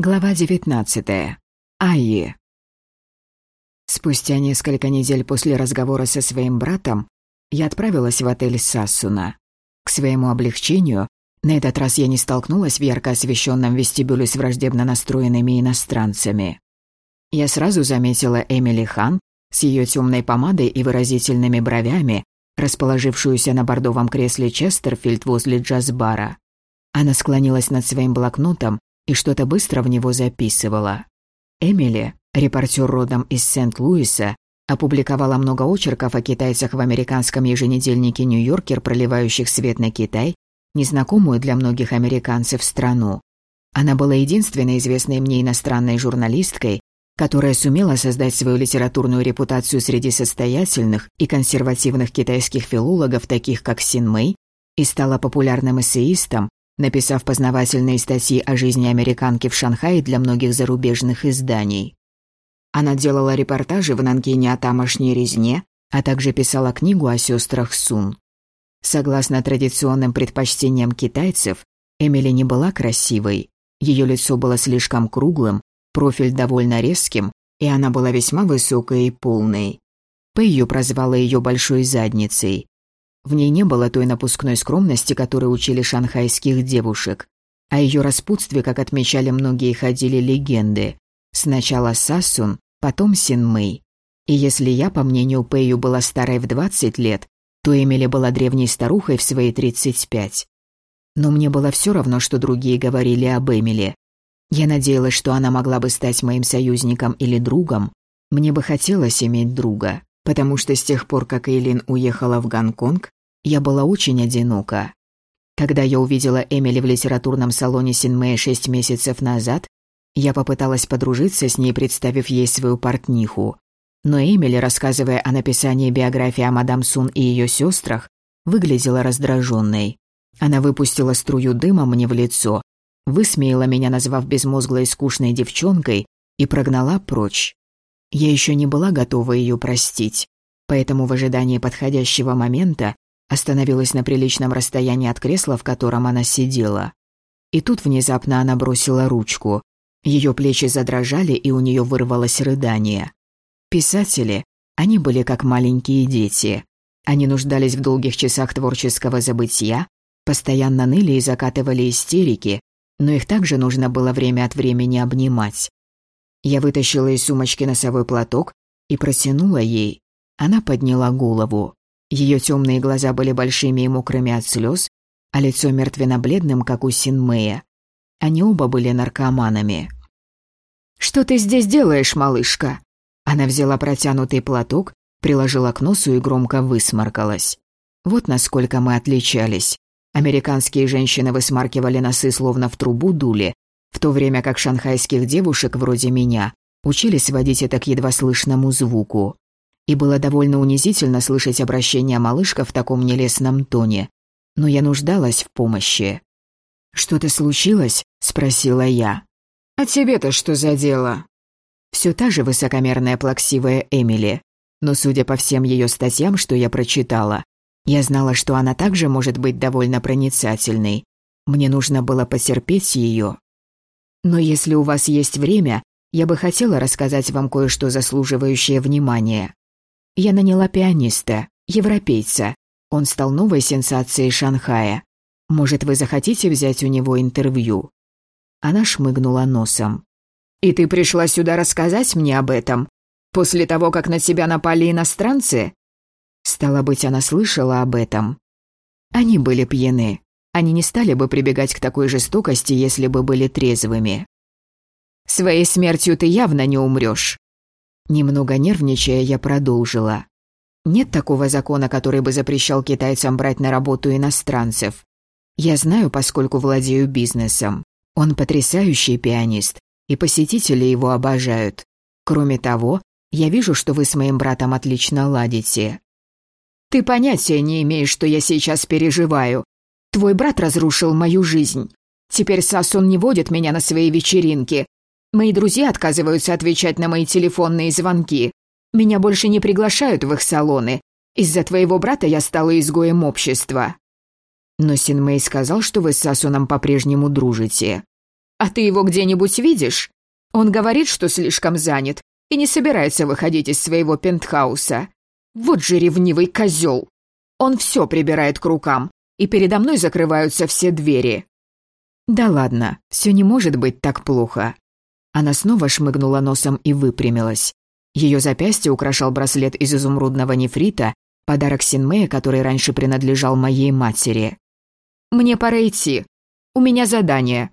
Глава 19. Айи. Спустя несколько недель после разговора со своим братом я отправилась в отель Сассуна. К своему облегчению, на этот раз я не столкнулась в ярко освещенном вестибюле с враждебно настроенными иностранцами. Я сразу заметила Эмили Хан с ее темной помадой и выразительными бровями, расположившуюся на бордовом кресле Честерфильд возле джаз-бара. Она склонилась над своим блокнотом и что-то быстро в него записывала. Эмили, репортер родом из Сент-Луиса, опубликовала много очерков о китайцах в американском еженедельнике «Нью-Йоркер», проливающих свет на Китай, незнакомую для многих американцев страну. Она была единственной известной мне иностранной журналисткой, которая сумела создать свою литературную репутацию среди состоятельных и консервативных китайских филологов, таких как Син Мэй, и стала популярным эссеистом, написав познавательные статьи о жизни американки в Шанхае для многих зарубежных изданий. Она делала репортажи в Нанкине о тамошней резне, а также писала книгу о сестрах Сун. Согласно традиционным предпочтениям китайцев, Эмили не была красивой. Ее лицо было слишком круглым, профиль довольно резким, и она была весьма высокой и полной. Пэйю прозвала ее большой задницей. В ней не было той напускной скромности, которой учили шанхайских девушек. О ее распутстве, как отмечали многие, ходили легенды. Сначала Сасун, потом Синмэй. И если я, по мнению Пэйю, была старой в 20 лет, то Эмили была древней старухой в свои 35. Но мне было все равно, что другие говорили об Эмили. Я надеялась, что она могла бы стать моим союзником или другом. Мне бы хотелось иметь друга, потому что с тех пор, как Эйлин уехала в Гонконг, я была очень одинока. Когда я увидела Эмили в литературном салоне Синмэя шесть месяцев назад, я попыталась подружиться с ней, представив ей свою портниху. Но Эмили, рассказывая о написании биографии о мадам Сун и ее сестрах, выглядела раздраженной. Она выпустила струю дыма мне в лицо, высмеяла меня, назвав безмозглой скучной девчонкой, и прогнала прочь. Я еще не была готова ее простить, поэтому в ожидании подходящего момента остановилась на приличном расстоянии от кресла, в котором она сидела. И тут внезапно она бросила ручку. Ее плечи задрожали, и у нее вырвалось рыдание. Писатели, они были как маленькие дети. Они нуждались в долгих часах творческого забытия, постоянно ныли и закатывали истерики, но их также нужно было время от времени обнимать. Я вытащила из сумочки носовой платок и протянула ей. Она подняла голову. Ее темные глаза были большими и мокрыми от слез, а лицо мертвенно-бледным, как у Синмея. Они оба были наркоманами. «Что ты здесь делаешь, малышка?» Она взяла протянутый платок, приложила к носу и громко высморкалась. Вот насколько мы отличались. Американские женщины высмаркивали носы словно в трубу дули, в то время как шанхайских девушек вроде меня учили сводить это к едва слышному звуку и было довольно унизительно слышать обращение малышка в таком нелестном тоне. Но я нуждалась в помощи. «Что-то случилось?» – спросила я. «А тебе-то что за дело?» Все та же высокомерная плаксивая Эмили. Но судя по всем ее статьям, что я прочитала, я знала, что она также может быть довольно проницательной. Мне нужно было потерпеть ее. Но если у вас есть время, я бы хотела рассказать вам кое-что заслуживающее внимания. Я наняла пианиста, европейца. Он стал новой сенсацией Шанхая. Может, вы захотите взять у него интервью?» Она шмыгнула носом. «И ты пришла сюда рассказать мне об этом? После того, как на тебя напали иностранцы?» Стало быть, она слышала об этом. Они были пьяны. Они не стали бы прибегать к такой жестокости, если бы были трезвыми. «Своей смертью ты явно не умрешь. Немного нервничая, я продолжила. Нет такого закона, который бы запрещал китайцам брать на работу иностранцев. Я знаю, поскольку владею бизнесом. Он потрясающий пианист, и посетители его обожают. Кроме того, я вижу, что вы с моим братом отлично ладите. Ты понятия не имеешь, что я сейчас переживаю. Твой брат разрушил мою жизнь. Теперь Сасон не водит меня на свои вечеринки, Мои друзья отказываются отвечать на мои телефонные звонки. Меня больше не приглашают в их салоны. Из-за твоего брата я стала изгоем общества». Но Синмэй сказал, что вы с Сасуном по-прежнему дружите. А ты его где-нибудь видишь? Он говорит, что слишком занят и не собирается выходить из своего пентхауса. Вот же ревнивый козел. Он все прибирает к рукам, и передо мной закрываются все двери. Да ладно, все не может быть так плохо. Она снова шмыгнула носом и выпрямилась. Ее запястье украшал браслет из изумрудного нефрита, подарок Синмея, который раньше принадлежал моей матери. «Мне пора идти. У меня задание».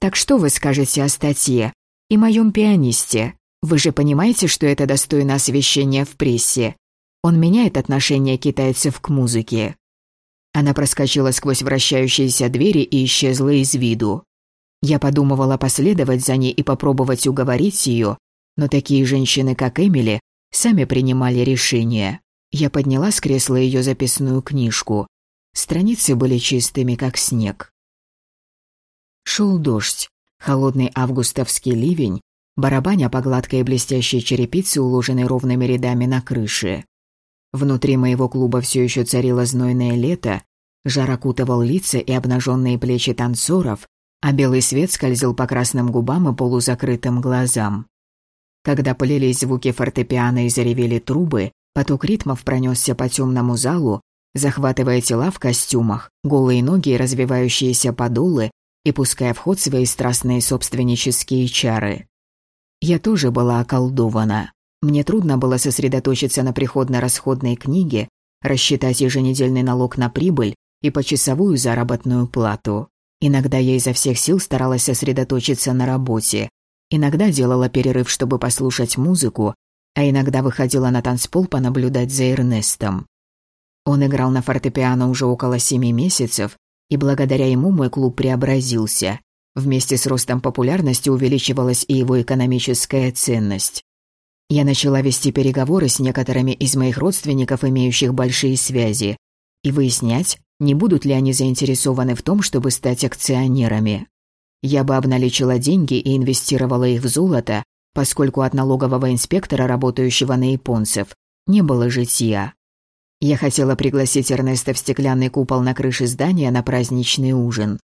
«Так что вы скажете о статье и моем пианисте? Вы же понимаете, что это достойно освещения в прессе? Он меняет отношение китайцев к музыке». Она проскочила сквозь вращающиеся двери и исчезла из виду. Я подумывала последовать за ней и попробовать уговорить ее, но такие женщины, как Эмили, сами принимали решение. Я подняла с кресла ее записную книжку. Страницы были чистыми, как снег. Шел дождь, холодный августовский ливень, барабаня по гладкой блестящей черепице, уложенной ровными рядами на крыше. Внутри моего клуба все еще царило знойное лето, жар окутывал лица и обнаженные плечи танцоров, а белый свет скользил по красным губам и полузакрытым глазам. Когда полились звуки фортепиано и заревели трубы, поток ритмов пронесся по темному залу, захватывая тела в костюмах, голые ноги и развивающиеся подолы, и пуская в ход свои страстные собственнические чары. Я тоже была околдована. Мне трудно было сосредоточиться на приходно-расходной книге, рассчитать еженедельный налог на прибыль и почасовую заработную плату. Иногда я изо всех сил старалась сосредоточиться на работе. Иногда делала перерыв, чтобы послушать музыку, а иногда выходила на танцпол понаблюдать за Эрнестом. Он играл на фортепиано уже около семи месяцев, и благодаря ему мой клуб преобразился. Вместе с ростом популярности увеличивалась и его экономическая ценность. Я начала вести переговоры с некоторыми из моих родственников, имеющих большие связи, и выяснять, не будут ли они заинтересованы в том, чтобы стать акционерами. Я бы обналичила деньги и инвестировала их в золото, поскольку от налогового инспектора, работающего на японцев, не было житья. Я хотела пригласить Эрнеста в стеклянный купол на крыше здания на праздничный ужин.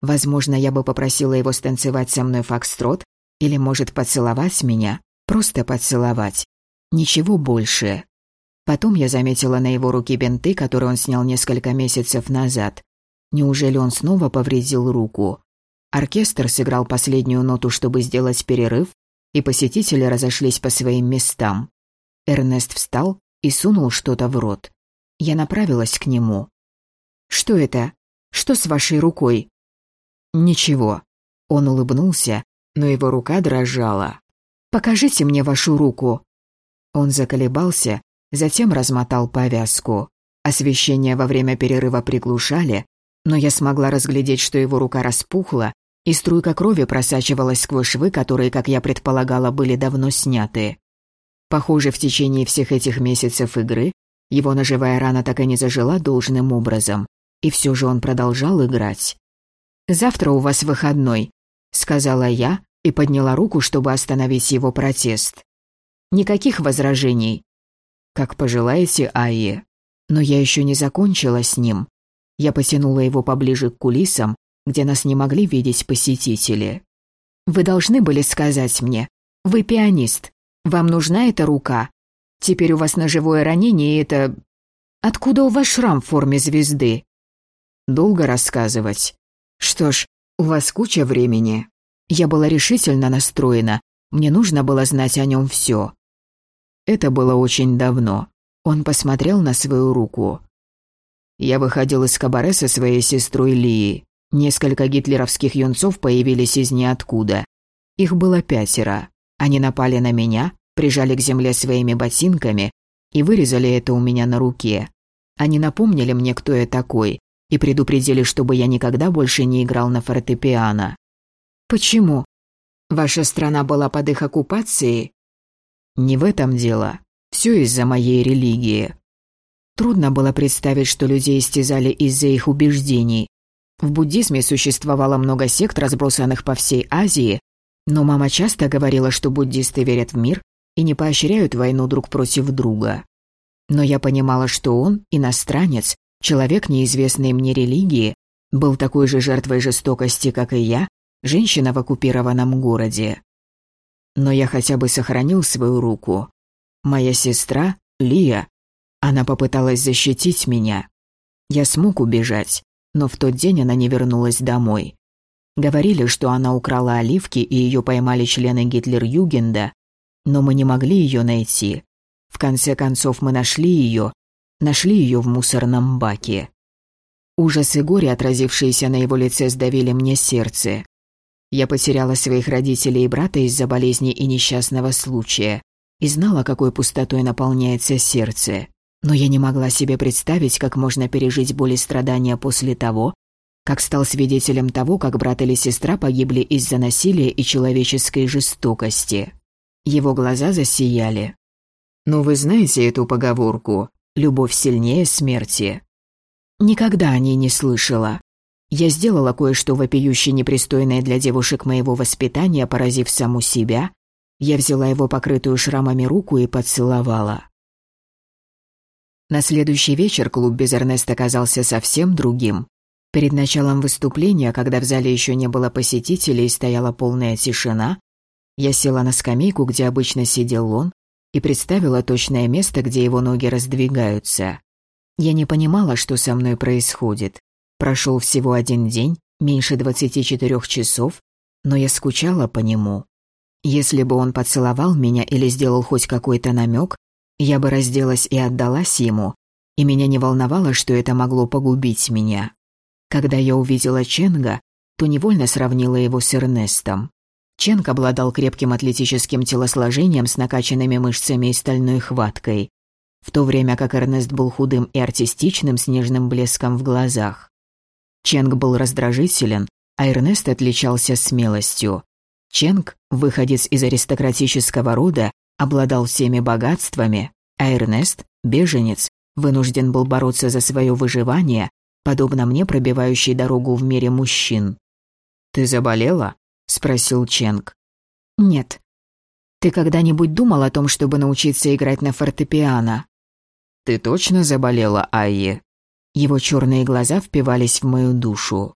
Возможно, я бы попросила его станцевать со мной фокстрот или, может, поцеловать меня, Просто поцеловать. Ничего больше. Потом я заметила на его руке бинты, которые он снял несколько месяцев назад. Неужели он снова повредил руку? Оркестр сыграл последнюю ноту, чтобы сделать перерыв, и посетители разошлись по своим местам. Эрнест встал и сунул что-то в рот. Я направилась к нему. «Что это? Что с вашей рукой?» «Ничего». Он улыбнулся, но его рука дрожала. Покажите мне вашу руку». Он заколебался, затем размотал повязку. Освещение во время перерыва приглушали, но я смогла разглядеть, что его рука распухла, и струйка крови просачивалась сквозь швы, которые, как я предполагала, были давно сняты. Похоже, в течение всех этих месяцев игры его ножевая рана так и не зажила должным образом, и все же он продолжал играть. «Завтра у вас выходной», — сказала я, и подняла руку, чтобы остановить его протест. Никаких возражений. Как пожелаете, Айе. Но я еще не закончила с ним. Я потянула его поближе к кулисам, где нас не могли видеть посетители. Вы должны были сказать мне. Вы пианист. Вам нужна эта рука? Теперь у вас ножевое ранение, и это... Откуда у вас шрам в форме звезды? Долго рассказывать. Что ж, у вас куча времени. Я была решительно настроена, мне нужно было знать о нем все. Это было очень давно. Он посмотрел на свою руку. Я выходил из кабаре со своей сестрой Лией. Несколько гитлеровских юнцов появились из ниоткуда. Их было пятеро. Они напали на меня, прижали к земле своими ботинками и вырезали это у меня на руке. Они напомнили мне, кто я такой, и предупредили, чтобы я никогда больше не играл на фортепиано. Почему? Ваша страна была под их оккупацией? Не в этом дело. Все из-за моей религии. Трудно было представить, что людей истязали из-за их убеждений. В буддизме существовало много сект, разбросанных по всей Азии, но мама часто говорила, что буддисты верят в мир и не поощряют войну друг против друга. Но я понимала, что он, иностранец, человек неизвестной мне религии, был такой же жертвой жестокости, как и я, женщина в оккупированном городе. Но я хотя бы сохранил свою руку. Моя сестра, Лия, она попыталась защитить меня. Я смог убежать, но в тот день она не вернулась домой. Говорили, что она украла оливки и ее поймали члены Гитлер-Югенда, но мы не могли ее найти. В конце концов мы нашли ее, нашли ее в мусорном баке. Ужас и горе, отразившиеся на его лице, сдавили мне сердце. Я потеряла своих родителей и брата из-за болезни и несчастного случая и знала, какой пустотой наполняется сердце. Но я не могла себе представить, как можно пережить боль и страдания после того, как стал свидетелем того, как брат или сестра погибли из-за насилия и человеческой жестокости. Его глаза засияли. «Ну вы знаете эту поговорку «любовь сильнее смерти»?» Никогда о ней не слышала. Я сделала кое-что вопиюще непристойное для девушек моего воспитания, поразив саму себя. Я взяла его покрытую шрамами руку и поцеловала. На следующий вечер клуб без Эрнеста оказался совсем другим. Перед началом выступления, когда в зале еще не было посетителей и стояла полная тишина, я села на скамейку, где обычно сидел он, и представила точное место, где его ноги раздвигаются. Я не понимала, что со мной происходит. Прошел всего один день, меньше 24 часов, но я скучала по нему. Если бы он поцеловал меня или сделал хоть какой-то намек, я бы разделась и отдалась ему, и меня не волновало, что это могло погубить меня. Когда я увидела Ченга, то невольно сравнила его с Эрнестом. Ченг обладал крепким атлетическим телосложением с накачанными мышцами и стальной хваткой, в то время как Эрнест был худым и артистичным с нежным блеском в глазах. Ченг был раздражителен, а Эрнест отличался смелостью. Ченг, выходец из аристократического рода, обладал всеми богатствами, а Эрнест, беженец, вынужден был бороться за свое выживание, подобно мне пробивающей дорогу в мире мужчин. «Ты заболела?» – спросил Ченг. «Нет. Ты когда-нибудь думал о том, чтобы научиться играть на фортепиано?» «Ты точно заболела, Айи?» Его черные глаза впивались в мою душу.